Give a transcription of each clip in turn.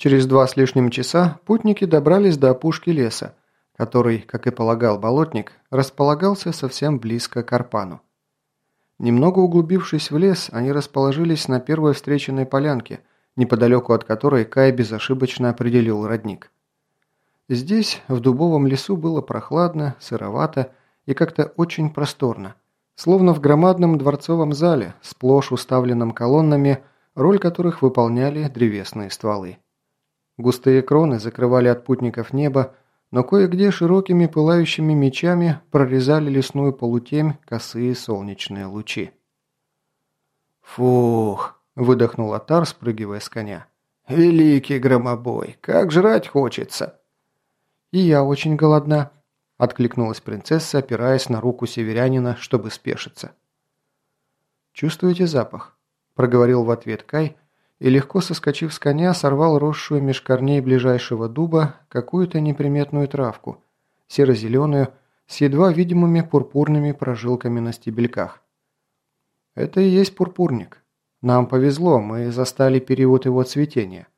Через два с лишним часа путники добрались до опушки леса, который, как и полагал болотник, располагался совсем близко к Арпану. Немного углубившись в лес, они расположились на первой встреченной полянке, неподалеку от которой Кай безошибочно определил родник. Здесь, в дубовом лесу, было прохладно, сыровато и как-то очень просторно, словно в громадном дворцовом зале, сплошь уставленном колоннами, роль которых выполняли древесные стволы. Густые кроны закрывали от путников небо, но кое-где широкими пылающими мечами прорезали лесную полутемь косые солнечные лучи. «Фух!» – выдохнул Атар, спрыгивая с коня. «Великий громобой! Как жрать хочется!» «И я очень голодна», – откликнулась принцесса, опираясь на руку северянина, чтобы спешиться. «Чувствуете запах?» – проговорил в ответ Кай – и, легко соскочив с коня, сорвал росшую меж корней ближайшего дуба какую-то неприметную травку, серо-зеленую, с едва видимыми пурпурными прожилками на стебельках. Это и есть пурпурник. Нам повезло, мы застали период его цветения.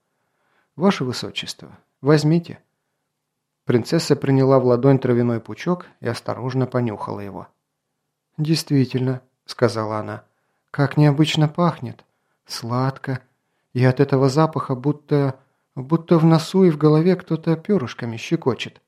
Ваше Высочество, возьмите. Принцесса приняла в ладонь травяной пучок и осторожно понюхала его. «Действительно», — сказала она, — «как необычно пахнет. Сладко, и от этого запаха будто... будто в носу и в голове кто-то перышками щекочет.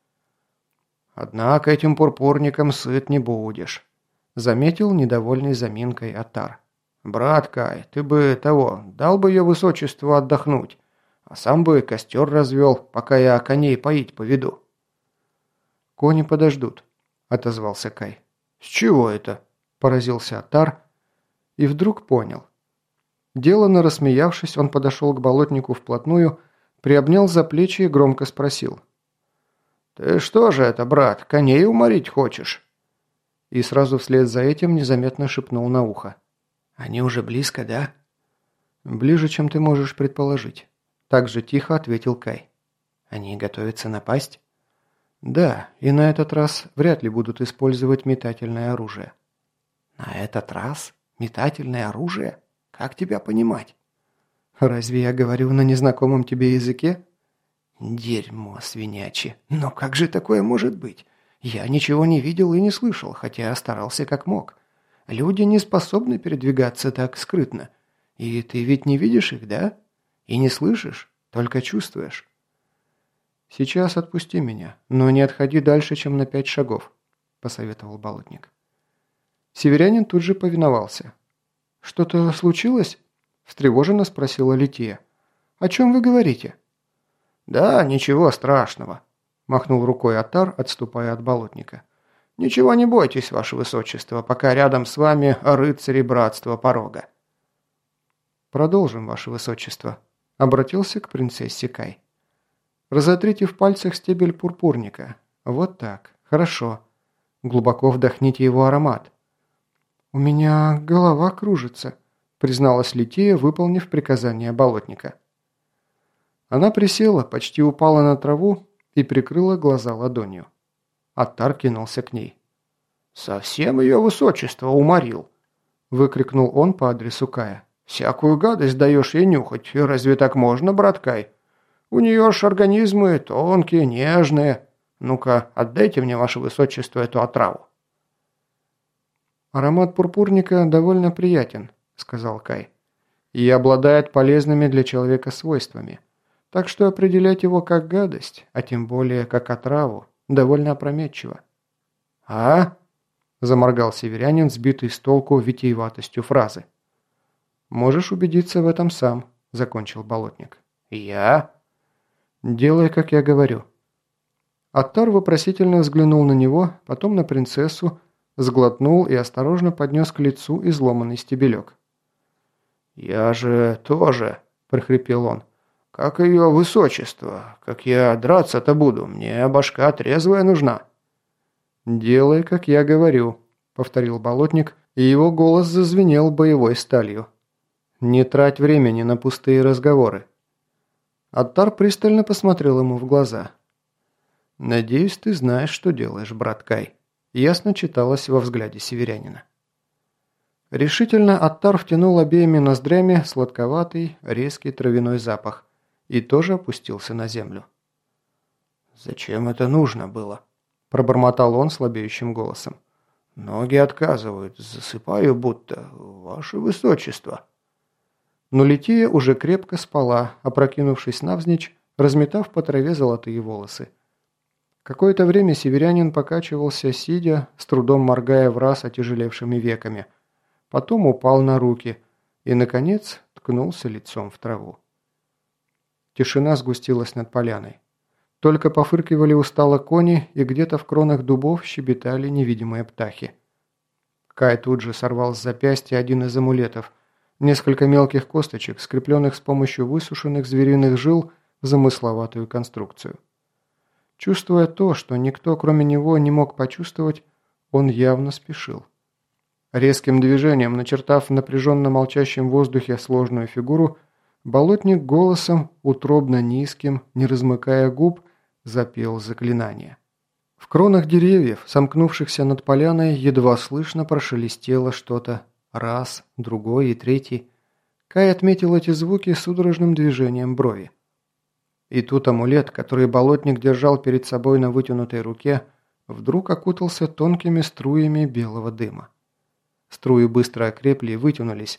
«Однако этим пурпурником сыт не будешь», – заметил недовольный заминкой Атар. «Брат Кай, ты бы того, дал бы ее высочеству отдохнуть, а сам бы костер развел, пока я коней поить поведу». «Кони подождут», – отозвался Кай. «С чего это?» – поразился Атар и вдруг понял. Делано рассмеявшись, он подошел к болотнику вплотную, приобнял за плечи и громко спросил. «Ты что же это, брат, коней уморить хочешь?» И сразу вслед за этим незаметно шепнул на ухо. «Они уже близко, да?» «Ближе, чем ты можешь предположить», – так же тихо ответил Кай. «Они готовятся напасть?» «Да, и на этот раз вряд ли будут использовать метательное оружие». «На этот раз? Метательное оружие?» Как тебя понимать?» «Разве я говорю на незнакомом тебе языке?» «Дерьмо свинячье! Но как же такое может быть? Я ничего не видел и не слышал, хотя старался как мог. Люди не способны передвигаться так скрытно. И ты ведь не видишь их, да? И не слышишь, только чувствуешь». «Сейчас отпусти меня, но не отходи дальше, чем на пять шагов», – посоветовал болотник. Северянин тут же повиновался. «Что-то случилось?» – встревоженно спросила Лития. «О чем вы говорите?» «Да, ничего страшного», – махнул рукой Атар, отступая от болотника. «Ничего не бойтесь, ваше высочество, пока рядом с вами рыцари братства порога». «Продолжим, ваше высочество», – обратился к принцессе Кай. «Разотрите в пальцах стебель пурпурника. Вот так. Хорошо. Глубоко вдохните его аромат. «У меня голова кружится», – призналась Лития, выполнив приказание болотника. Она присела, почти упала на траву и прикрыла глаза ладонью. Аттар кинулся к ней. «Совсем ее высочество уморил!» – выкрикнул он по адресу Кая. «Всякую гадость даешь ей нюхать. Разве так можно, брат Кай? У нее ж организмы тонкие, нежные. Ну-ка, отдайте мне, ваше высочество, эту отраву». «Аромат пурпурника довольно приятен», – сказал Кай. «И обладает полезными для человека свойствами. Так что определять его как гадость, а тем более как отраву, довольно опрометчиво». «А?» – заморгал северянин, сбитый с толку витиеватостью фразы. «Можешь убедиться в этом сам», – закончил болотник. «Я?» «Делай, как я говорю». Аттар вопросительно взглянул на него, потом на принцессу, Сглотнул и осторожно поднес к лицу изломанный стебелек. «Я же тоже», – прохрипел он, – «как ее высочество. Как я драться-то буду? Мне башка трезвая нужна». «Делай, как я говорю», – повторил болотник, и его голос зазвенел боевой сталью. «Не трать времени на пустые разговоры». Аттар пристально посмотрел ему в глаза. «Надеюсь, ты знаешь, что делаешь, брат Кай» ясно читалось во взгляде северянина. Решительно Аттар втянул обеими ноздрями сладковатый, резкий травяной запах и тоже опустился на землю. «Зачем это нужно было?» – пробормотал он слабеющим голосом. «Ноги отказывают, засыпаю будто, ваше высочество». Но Лития уже крепко спала, опрокинувшись навзничь, разметав по траве золотые волосы. Какое-то время северянин покачивался, сидя, с трудом моргая в раз отяжелевшими веками. Потом упал на руки и, наконец, ткнулся лицом в траву. Тишина сгустилась над поляной. Только пофыркивали устало кони, и где-то в кронах дубов щебетали невидимые птахи. Кай тут же сорвал с запястья один из амулетов. Несколько мелких косточек, скрепленных с помощью высушенных звериных жил в замысловатую конструкцию. Чувствуя то, что никто кроме него не мог почувствовать, он явно спешил. Резким движением, начертав в напряженно молчащем воздухе сложную фигуру, болотник голосом, утробно низким, не размыкая губ, запел заклинание. В кронах деревьев, сомкнувшихся над поляной, едва слышно прошелестело что-то. Раз, другой и третий. Кай отметил эти звуки судорожным движением брови. И тут амулет, который болотник держал перед собой на вытянутой руке, вдруг окутался тонкими струями белого дыма. Струи быстро окрепли и вытянулись,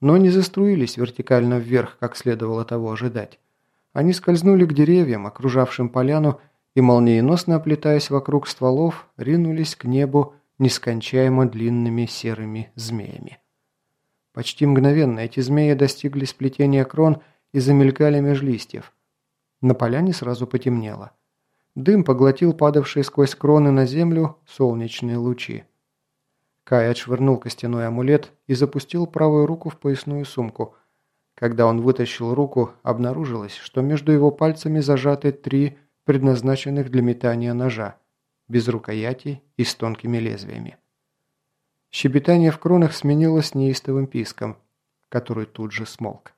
но не заструились вертикально вверх, как следовало того ожидать. Они скользнули к деревьям, окружавшим поляну, и, молниеносно оплетаясь вокруг стволов, ринулись к небу нескончаемо длинными серыми змеями. Почти мгновенно эти змеи достигли сплетения крон и замелькали меж листьев. На поляне сразу потемнело. Дым поглотил падавшие сквозь кроны на землю солнечные лучи. Кай отшвырнул костяной амулет и запустил правую руку в поясную сумку. Когда он вытащил руку, обнаружилось, что между его пальцами зажаты три предназначенных для метания ножа, без рукоятей и с тонкими лезвиями. Щебетание в кронах сменилось неистовым писком, который тут же смолк.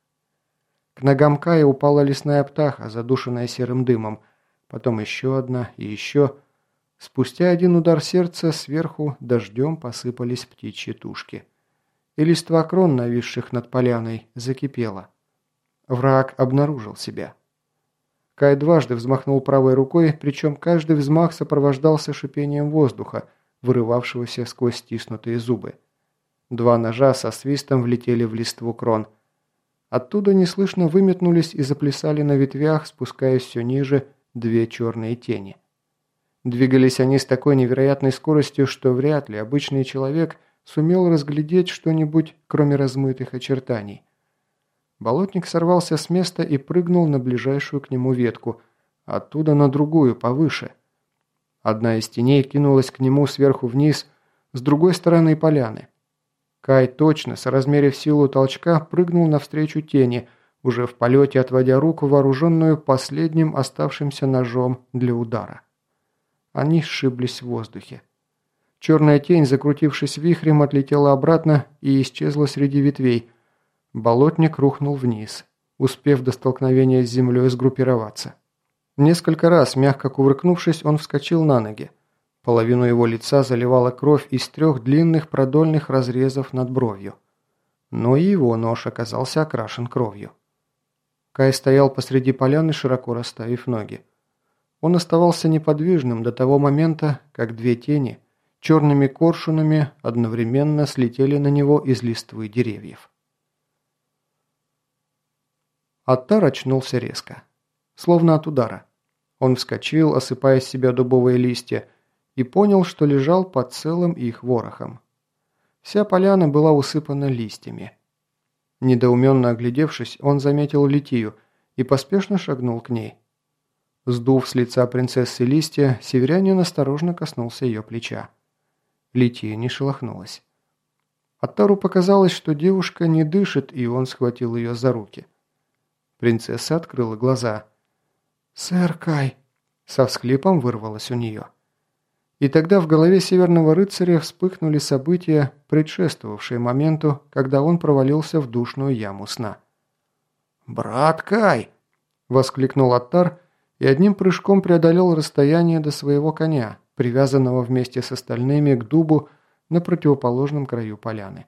К ногам Кая упала лесная птаха, задушенная серым дымом. Потом еще одна и еще. Спустя один удар сердца сверху дождем посыпались птичьи тушки. И листва крон, нависших над поляной, закипела. Враг обнаружил себя. Кай дважды взмахнул правой рукой, причем каждый взмах сопровождался шипением воздуха, вырывавшегося сквозь стиснутые зубы. Два ножа со свистом влетели в листву крон – Оттуда неслышно выметнулись и заплясали на ветвях, спускаясь все ниже, две черные тени. Двигались они с такой невероятной скоростью, что вряд ли обычный человек сумел разглядеть что-нибудь, кроме размытых очертаний. Болотник сорвался с места и прыгнул на ближайшую к нему ветку, оттуда на другую, повыше. Одна из теней кинулась к нему сверху вниз, с другой стороны поляны. Кай точно, соразмерив силу толчка, прыгнул навстречу тени, уже в полете отводя руку, вооруженную последним оставшимся ножом для удара. Они сшиблись в воздухе. Черная тень, закрутившись вихрем, отлетела обратно и исчезла среди ветвей. Болотник рухнул вниз, успев до столкновения с землей сгруппироваться. Несколько раз, мягко кувыркнувшись, он вскочил на ноги. Половину его лица заливала кровь из трех длинных продольных разрезов над бровью. Но и его нож оказался окрашен кровью. Кай стоял посреди поляны, широко расставив ноги. Он оставался неподвижным до того момента, как две тени черными коршунами одновременно слетели на него из листвы деревьев. Аттар очнулся резко, словно от удара. Он вскочил, осыпая с себя дубовые листья, и понял, что лежал под целым их ворохом. Вся поляна была усыпана листьями. Недоуменно оглядевшись, он заметил Литию и поспешно шагнул к ней. Сдув с лица принцессы листья, северянин осторожно коснулся ее плеча. Лития не шелохнулась. Аттару показалось, что девушка не дышит, и он схватил ее за руки. Принцесса открыла глаза. «Сэр Кай!» Со всхлипом вырвалось у нее. И тогда в голове Северного рыцаря вспыхнули события, предшествовавшие моменту, когда он провалился в душную яму сна. «Брат Кай!» – воскликнул Аттар и одним прыжком преодолел расстояние до своего коня, привязанного вместе с остальными к дубу на противоположном краю поляны.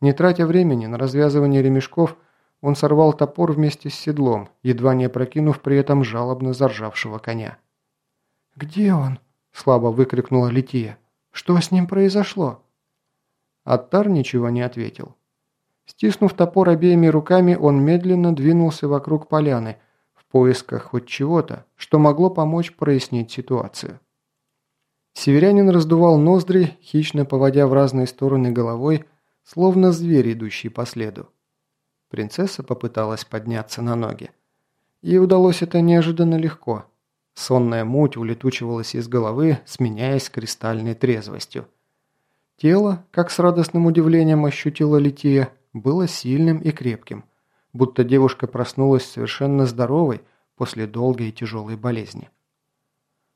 Не тратя времени на развязывание ремешков, он сорвал топор вместе с седлом, едва не опрокинув при этом жалобно заржавшего коня. «Где он?» – слабо выкрикнула Лития. «Что с ним произошло?» Аттар ничего не ответил. Стиснув топор обеими руками, он медленно двинулся вокруг поляны, в поисках хоть чего-то, что могло помочь прояснить ситуацию. Северянин раздувал ноздри, хищно поводя в разные стороны головой, словно зверь, идущий по следу. Принцесса попыталась подняться на ноги. Ей удалось это неожиданно легко. Сонная муть улетучивалась из головы, сменяясь кристальной трезвостью. Тело, как с радостным удивлением ощутила Лития, было сильным и крепким, будто девушка проснулась совершенно здоровой после долгой и тяжелой болезни.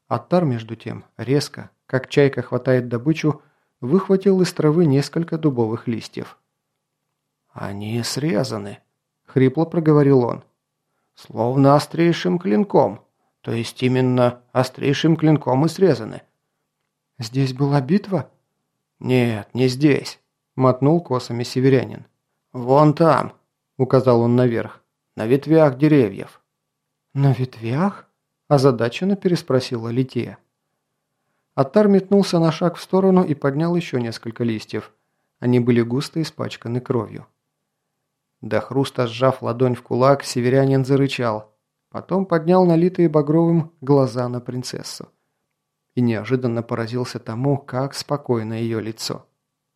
Аттар, между тем, резко, как чайка хватает добычу, выхватил из травы несколько дубовых листьев. «Они срезаны», — хрипло проговорил он. «Словно острейшим клинком, то есть именно острейшим клинком и срезаны». «Здесь была битва?» «Нет, не здесь», — мотнул косами северянин. «Вон там», — указал он наверх, — «на ветвях деревьев». «На ветвях?» – озадаченно переспросила Лития. Аттар метнулся на шаг в сторону и поднял еще несколько листьев. Они были густо испачканы кровью. До хруста сжав ладонь в кулак, северянин зарычал. Потом поднял налитые багровым глаза на принцессу. И неожиданно поразился тому, как спокойно ее лицо.